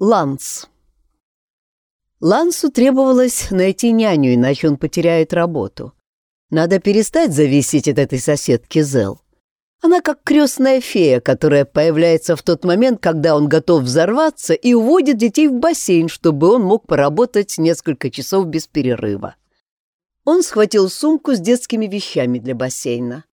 Ланс. Лансу требовалось найти няню, иначе он потеряет работу. Надо перестать зависеть от этой соседки Зел. Она как крестная фея, которая появляется в тот момент, когда он готов взорваться и уводит детей в бассейн, чтобы он мог поработать несколько часов без перерыва. Он схватил сумку с детскими вещами для бассейна.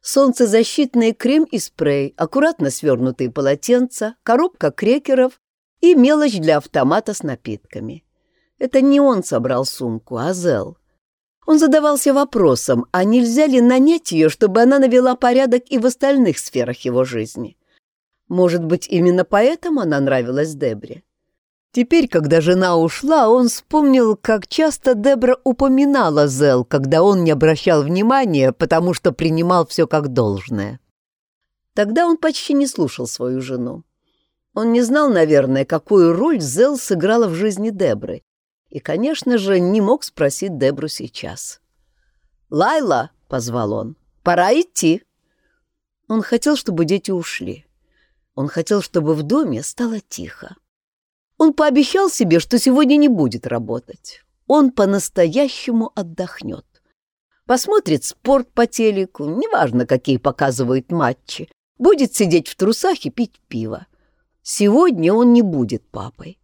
Солнцезащитный крем и спрей, аккуратно свернутые полотенца, коробка крекеров и мелочь для автомата с напитками. Это не он собрал сумку, а Зел. Он задавался вопросом, а нельзя ли нанять ее, чтобы она навела порядок и в остальных сферах его жизни. Может быть, именно поэтому она нравилась Дебре. Теперь, когда жена ушла, он вспомнил, как часто Дебра упоминала Зел, когда он не обращал внимания, потому что принимал все как должное. Тогда он почти не слушал свою жену. Он не знал, наверное, какую роль Зел сыграла в жизни Дебры. И, конечно же, не мог спросить Дебру сейчас. «Лайла!» — позвал он. «Пора идти!» Он хотел, чтобы дети ушли. Он хотел, чтобы в доме стало тихо. Он пообещал себе, что сегодня не будет работать. Он по-настоящему отдохнет. Посмотрит спорт по телеку, неважно, какие показывают матчи. Будет сидеть в трусах и пить пиво. Сегодня он не будет папой.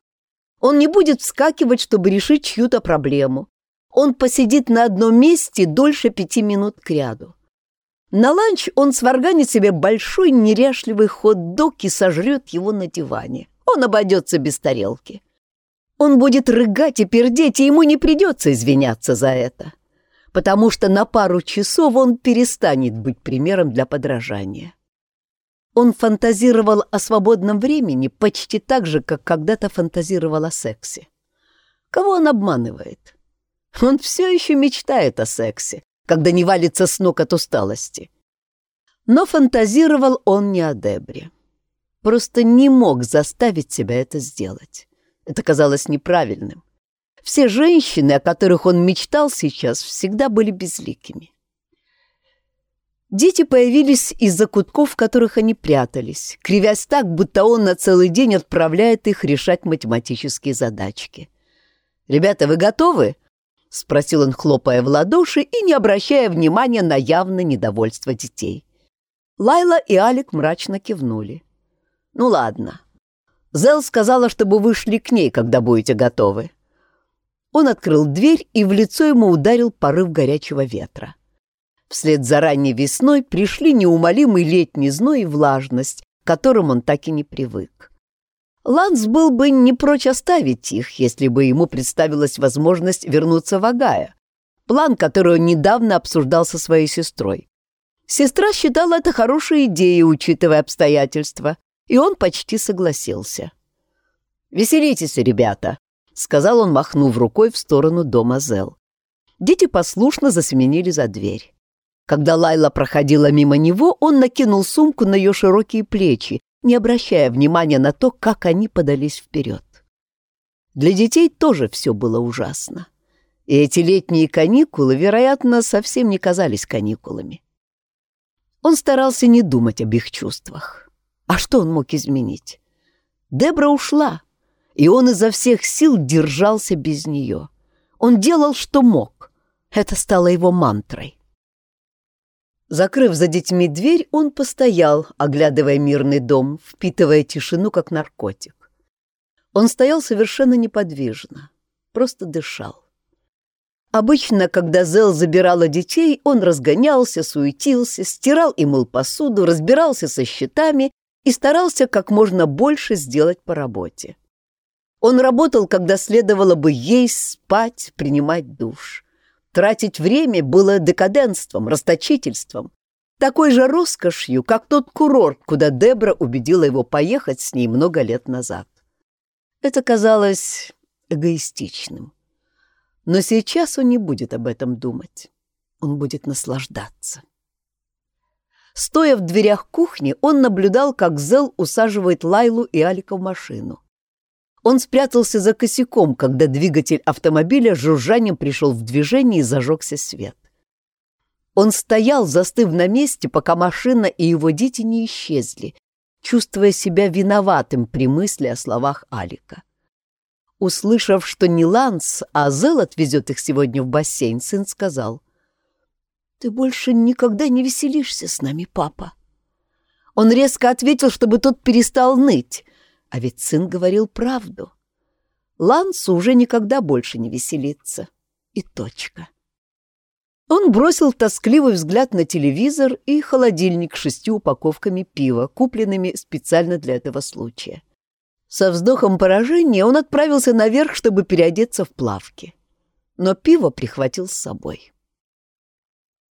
Он не будет вскакивать, чтобы решить чью-то проблему. Он посидит на одном месте дольше пяти минут кряду. На ланч он сварганит себе большой неряшливый хот-дог и сожрет его на диване. Он обойдется без тарелки. Он будет рыгать и пердеть, и ему не придется извиняться за это, потому что на пару часов он перестанет быть примером для подражания. Он фантазировал о свободном времени почти так же, как когда-то фантазировал о сексе. Кого он обманывает? Он все еще мечтает о сексе, когда не валится с ног от усталости. Но фантазировал он не о Дебре. Просто не мог заставить себя это сделать. Это казалось неправильным. Все женщины, о которых он мечтал сейчас, всегда были безликими. Дети появились из закутков, в которых они прятались, кривясь так, будто он на целый день отправляет их решать математические задачки. «Ребята, вы готовы?» — спросил он, хлопая в ладоши и не обращая внимания на явное недовольство детей. Лайла и Алик мрачно кивнули. «Ну ладно. Зел сказала, чтобы вы шли к ней, когда будете готовы». Он открыл дверь, и в лицо ему ударил порыв горячего ветра. Вслед за ранней весной пришли неумолимый летний зной и влажность, к которым он так и не привык. Ланс был бы не прочь оставить их, если бы ему представилась возможность вернуться в Агая, план, который он недавно обсуждал со своей сестрой. Сестра считала это хорошей идеей, учитывая обстоятельства, и он почти согласился. «Веселитесь, ребята», — сказал он, махнув рукой в сторону дома Зел. Дети послушно засеменили за дверь. Когда Лайла проходила мимо него, он накинул сумку на ее широкие плечи, не обращая внимания на то, как они подались вперед. Для детей тоже все было ужасно. И эти летние каникулы, вероятно, совсем не казались каникулами. Он старался не думать об их чувствах. А что он мог изменить? Дебра ушла, и он изо всех сил держался без нее. Он делал, что мог. Это стало его мантрой. Закрыв за детьми дверь, он постоял, оглядывая мирный дом, впитывая тишину, как наркотик. Он стоял совершенно неподвижно, просто дышал. Обычно, когда Зел забирала детей, он разгонялся, суетился, стирал и мыл посуду, разбирался со счетами и старался как можно больше сделать по работе. Он работал, когда следовало бы есть, спать, принимать душ. Тратить время было декаденством, расточительством, такой же роскошью, как тот курорт, куда Дебра убедила его поехать с ней много лет назад. Это казалось эгоистичным. Но сейчас он не будет об этом думать. Он будет наслаждаться. Стоя в дверях кухни, он наблюдал, как Зел усаживает Лайлу и Алика в машину. Он спрятался за косяком, когда двигатель автомобиля жужжанием пришел в движение и зажегся свет. Он стоял, застыв на месте, пока машина и его дети не исчезли, чувствуя себя виноватым при мысли о словах Алика. Услышав, что не Ланс, а Зел отвезет их сегодня в бассейн, сын сказал, «Ты больше никогда не веселишься с нами, папа». Он резко ответил, чтобы тот перестал ныть, а ведь сын говорил правду. Лансу уже никогда больше не веселится. И точка. Он бросил тоскливый взгляд на телевизор и холодильник с шестью упаковками пива, купленными специально для этого случая. Со вздохом поражения он отправился наверх, чтобы переодеться в плавки. Но пиво прихватил с собой.